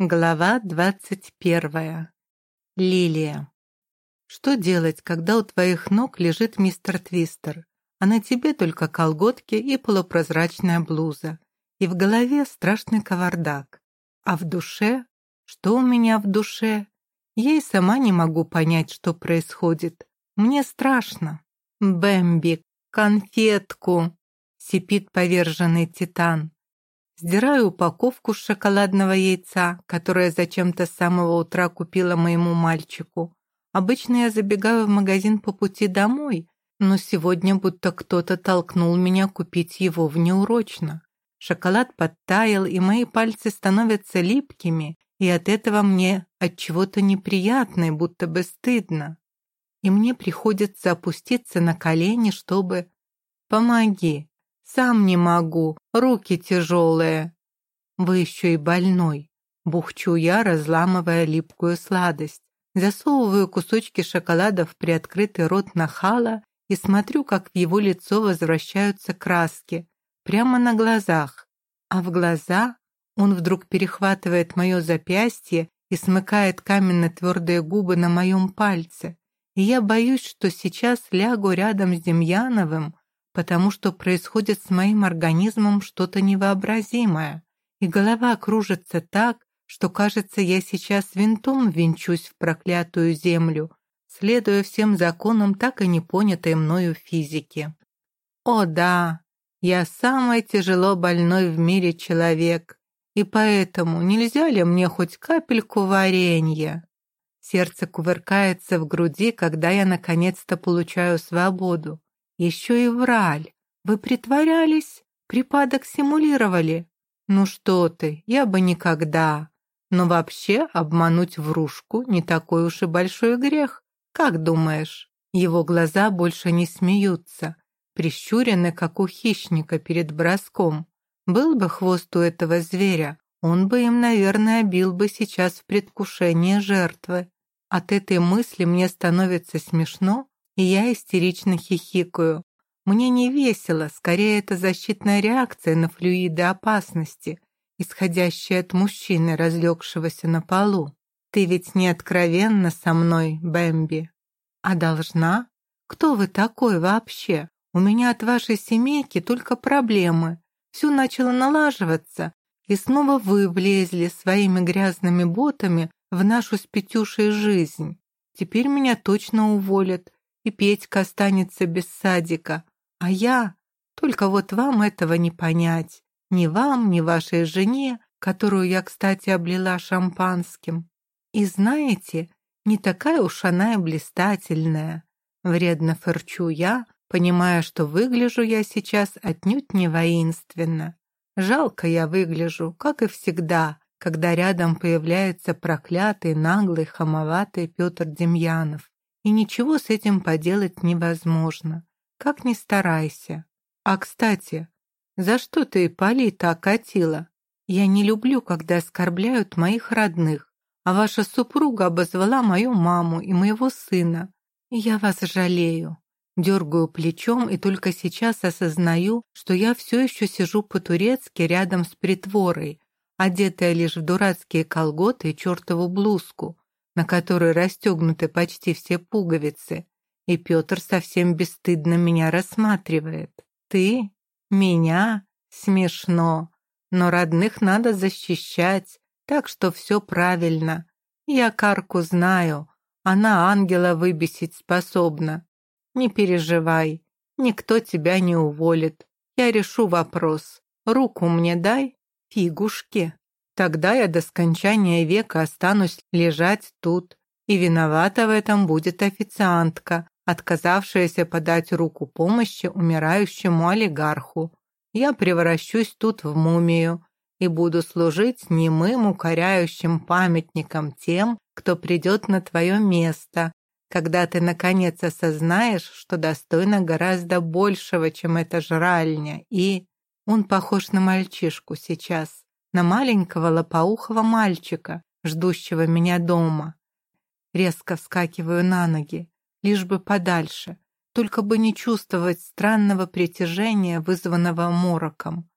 Глава двадцать первая. Лилия. Что делать, когда у твоих ног лежит мистер Твистер, а на тебе только колготки и полупрозрачная блуза, и в голове страшный кавардак, а в душе... Что у меня в душе? Я и сама не могу понять, что происходит. Мне страшно. «Бэмби, конфетку!» — сипит поверженный титан. Сдираю упаковку с шоколадного яйца, которое зачем-то с самого утра купила моему мальчику. Обычно я забегаю в магазин по пути домой, но сегодня будто кто-то толкнул меня купить его внеурочно. Шоколад подтаял, и мои пальцы становятся липкими, и от этого мне от чего-то неприятно и будто бы стыдно. И мне приходится опуститься на колени, чтобы... «Помоги!» Сам не могу, руки тяжелые. Вы еще и больной. Бухчу я, разламывая липкую сладость. Засовываю кусочки шоколада в приоткрытый рот нахала и смотрю, как в его лицо возвращаются краски. Прямо на глазах. А в глаза он вдруг перехватывает мое запястье и смыкает каменно-твердые губы на моем пальце. И я боюсь, что сейчас лягу рядом с Демьяновым, потому что происходит с моим организмом что-то невообразимое, и голова кружится так, что, кажется, я сейчас винтом винчусь в проклятую землю, следуя всем законам так и не понятой мною физики. О да, я самый тяжело больной в мире человек, и поэтому нельзя ли мне хоть капельку варенья? Сердце кувыркается в груди, когда я наконец-то получаю свободу. Еще и враль. Вы притворялись? Припадок симулировали? Ну что ты, я бы никогда. Но вообще обмануть врушку не такой уж и большой грех. Как думаешь? Его глаза больше не смеются, прищурены, как у хищника перед броском. Был бы хвост у этого зверя, он бы им, наверное, бил бы сейчас в предвкушении жертвы. От этой мысли мне становится смешно, я истерично хихикаю. Мне не весело, скорее это защитная реакция на флюиды опасности, исходящая от мужчины, разлегшегося на полу. Ты ведь не откровенна со мной, Бэмби. А должна? Кто вы такой вообще? У меня от вашей семейки только проблемы. Все начало налаживаться, и снова вы влезли своими грязными ботами в нашу с Петюшей жизнь. Теперь меня точно уволят, и Петька останется без садика. А я... Только вот вам этого не понять. Ни вам, ни вашей жене, которую я, кстати, облила шампанским. И знаете, не такая уж она и блистательная. Вредно фырчу я, понимая, что выгляжу я сейчас отнюдь не воинственно. Жалко я выгляжу, как и всегда, когда рядом появляется проклятый, наглый, хамоватый Петр Демьянов и ничего с этим поделать невозможно. Как ни старайся. А, кстати, за что ты Ипполита окатила? Я не люблю, когда оскорбляют моих родных, а ваша супруга обозвала мою маму и моего сына. я вас жалею. Дергаю плечом и только сейчас осознаю, что я все еще сижу по-турецки рядом с притворой, одетая лишь в дурацкие колготы и чертову блузку, на которой расстегнуты почти все пуговицы, и Петр совсем бесстыдно меня рассматривает. Ты? Меня? Смешно. Но родных надо защищать, так что все правильно. Я Карку знаю, она ангела выбесить способна. Не переживай, никто тебя не уволит. Я решу вопрос. Руку мне дай, фигушки. Тогда я до скончания века останусь лежать тут, и виновата в этом будет официантка, отказавшаяся подать руку помощи умирающему олигарху. Я превращусь тут в мумию и буду служить немым укоряющим памятником тем, кто придет на твое место, когда ты наконец осознаешь, что достойна гораздо большего, чем эта жральня, и... Он похож на мальчишку сейчас на маленького лопоухого мальчика, ждущего меня дома. Резко вскакиваю на ноги, лишь бы подальше, только бы не чувствовать странного притяжения, вызванного мороком.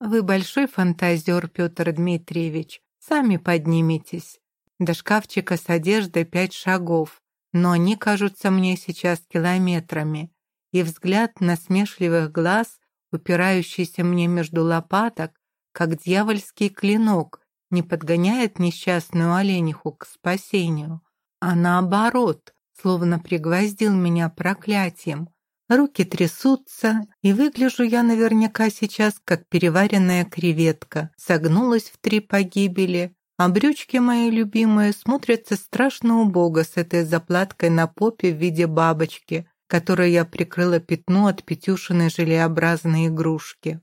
Вы большой фантазер, Петр Дмитриевич, Сами подниметесь. До шкафчика с одеждой пять шагов, но они кажутся мне сейчас километрами, и взгляд насмешливых глаз, упирающийся мне между лопаток, как дьявольский клинок, не подгоняет несчастную олениху к спасению, а наоборот, словно пригвоздил меня проклятием. Руки трясутся, и выгляжу я наверняка сейчас, как переваренная креветка, согнулась в три погибели, а брючки мои любимые смотрятся страшно убого с этой заплаткой на попе в виде бабочки, которой я прикрыла пятно от Петюшиной желеобразной игрушки.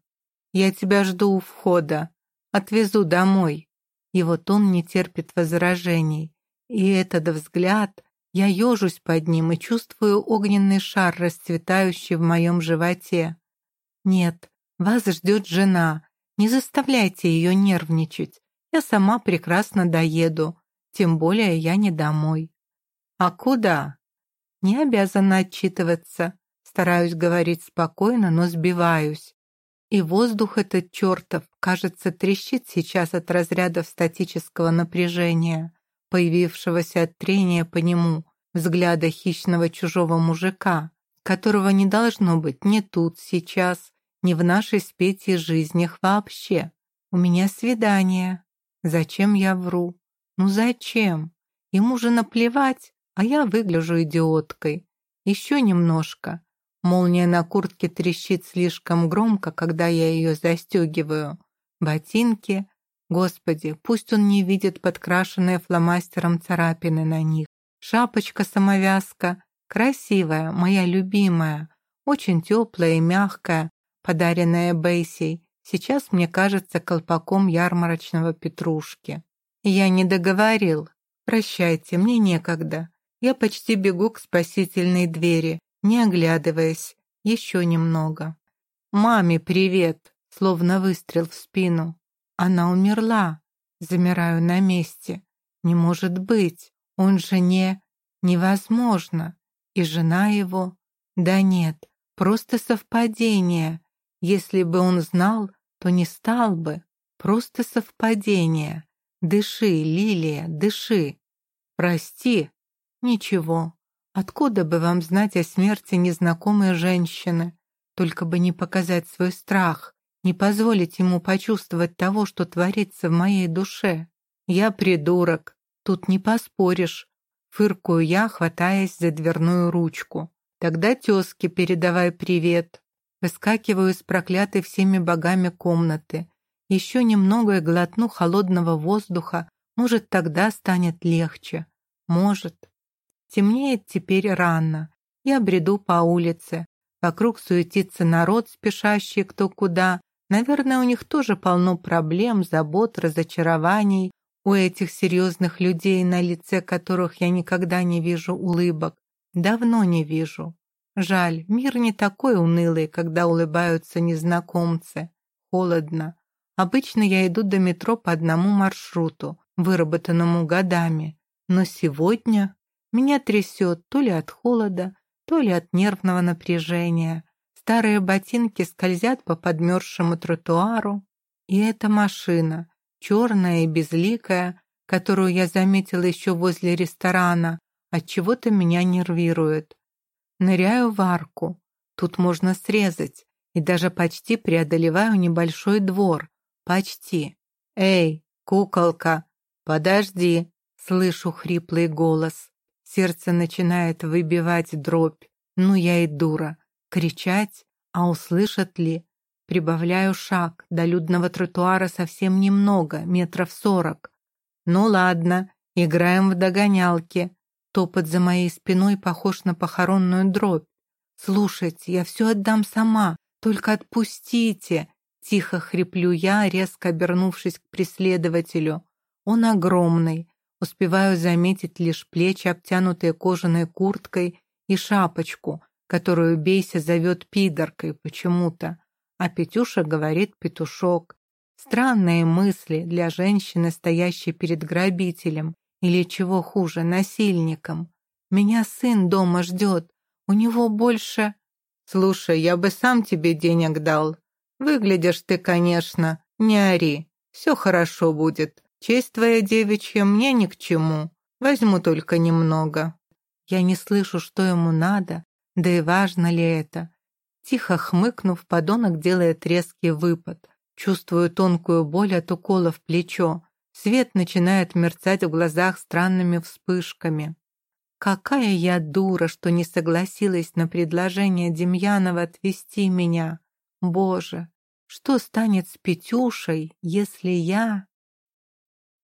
«Я тебя жду у входа. Отвезу домой». И вот он не терпит возражений. И этот взгляд, я ежусь под ним и чувствую огненный шар, расцветающий в моем животе. Нет, вас ждет жена. Не заставляйте ее нервничать. Я сама прекрасно доеду. Тем более я не домой. А куда? Не обязана отчитываться. Стараюсь говорить спокойно, но сбиваюсь. И воздух этот чертов, кажется, трещит сейчас от разрядов статического напряжения появившегося от трения по нему, взгляда хищного чужого мужика, которого не должно быть ни тут, сейчас, ни в нашей спети жизнях вообще. У меня свидание. Зачем я вру? Ну зачем? Ему же наплевать, а я выгляжу идиоткой. Еще немножко. Молния на куртке трещит слишком громко, когда я ее застегиваю. Ботинки, Господи, пусть он не видит подкрашенные фломастером царапины на них. Шапочка-самовязка, красивая, моя любимая, очень теплая и мягкая, подаренная Бейсей, сейчас мне кажется колпаком ярмарочного петрушки. Я не договорил. Прощайте, мне некогда. Я почти бегу к спасительной двери, не оглядываясь. Еще немного. «Маме привет!» Словно выстрел в спину. Она умерла. Замираю на месте. Не может быть. Он же не... Невозможно. И жена его... Да нет, просто совпадение. Если бы он знал, то не стал бы. Просто совпадение. Дыши, Лилия, дыши. Прости. Ничего. Откуда бы вам знать о смерти незнакомой женщины? Только бы не показать свой страх не позволить ему почувствовать того, что творится в моей душе. Я придурок, тут не поспоришь. Фыркую я, хватаясь за дверную ручку. Тогда тезке передавай привет. Выскакиваю из проклятой всеми богами комнаты. Еще немного и глотну холодного воздуха. Может, тогда станет легче. Может. Темнеет теперь рано. Я бреду по улице. Вокруг суетится народ, спешащий кто куда. Наверное, у них тоже полно проблем, забот, разочарований. У этих серьезных людей, на лице которых я никогда не вижу улыбок. Давно не вижу. Жаль, мир не такой унылый, когда улыбаются незнакомцы. Холодно. Обычно я иду до метро по одному маршруту, выработанному годами. Но сегодня меня трясет то ли от холода, то ли от нервного напряжения. Старые ботинки скользят по подмерзшему тротуару, и эта машина, черная и безликая, которую я заметила еще возле ресторана, от чего то меня нервирует. Ныряю в арку. Тут можно срезать, и даже почти преодолеваю небольшой двор. Почти. «Эй, куколка, подожди!» Слышу хриплый голос. Сердце начинает выбивать дробь. Ну я и дура кричать, а услышат ли? Прибавляю шаг, до людного тротуара совсем немного, метров сорок. Ну ладно, играем в догонялки. Топот за моей спиной похож на похоронную дробь. Слушайте, я все отдам сама, только отпустите. Тихо хриплю я, резко обернувшись к преследователю. Он огромный. Успеваю заметить лишь плечи, обтянутые кожаной курткой, и шапочку, которую Бейся зовет пидоркой почему-то, а Петюша говорит петушок. Странные мысли для женщины, стоящей перед грабителем, или чего хуже, насильником. Меня сын дома ждет, у него больше... Слушай, я бы сам тебе денег дал. Выглядишь ты, конечно, не ори, все хорошо будет. Честь твоя девичья мне ни к чему. Возьму только немного. Я не слышу, что ему надо, да и важно ли это. Тихо хмыкнув, подонок делает резкий выпад. Чувствую тонкую боль от укола в плечо. Свет начинает мерцать в глазах странными вспышками. Какая я дура, что не согласилась на предложение Демьянова отвезти меня. Боже, что станет с Петюшей, если я...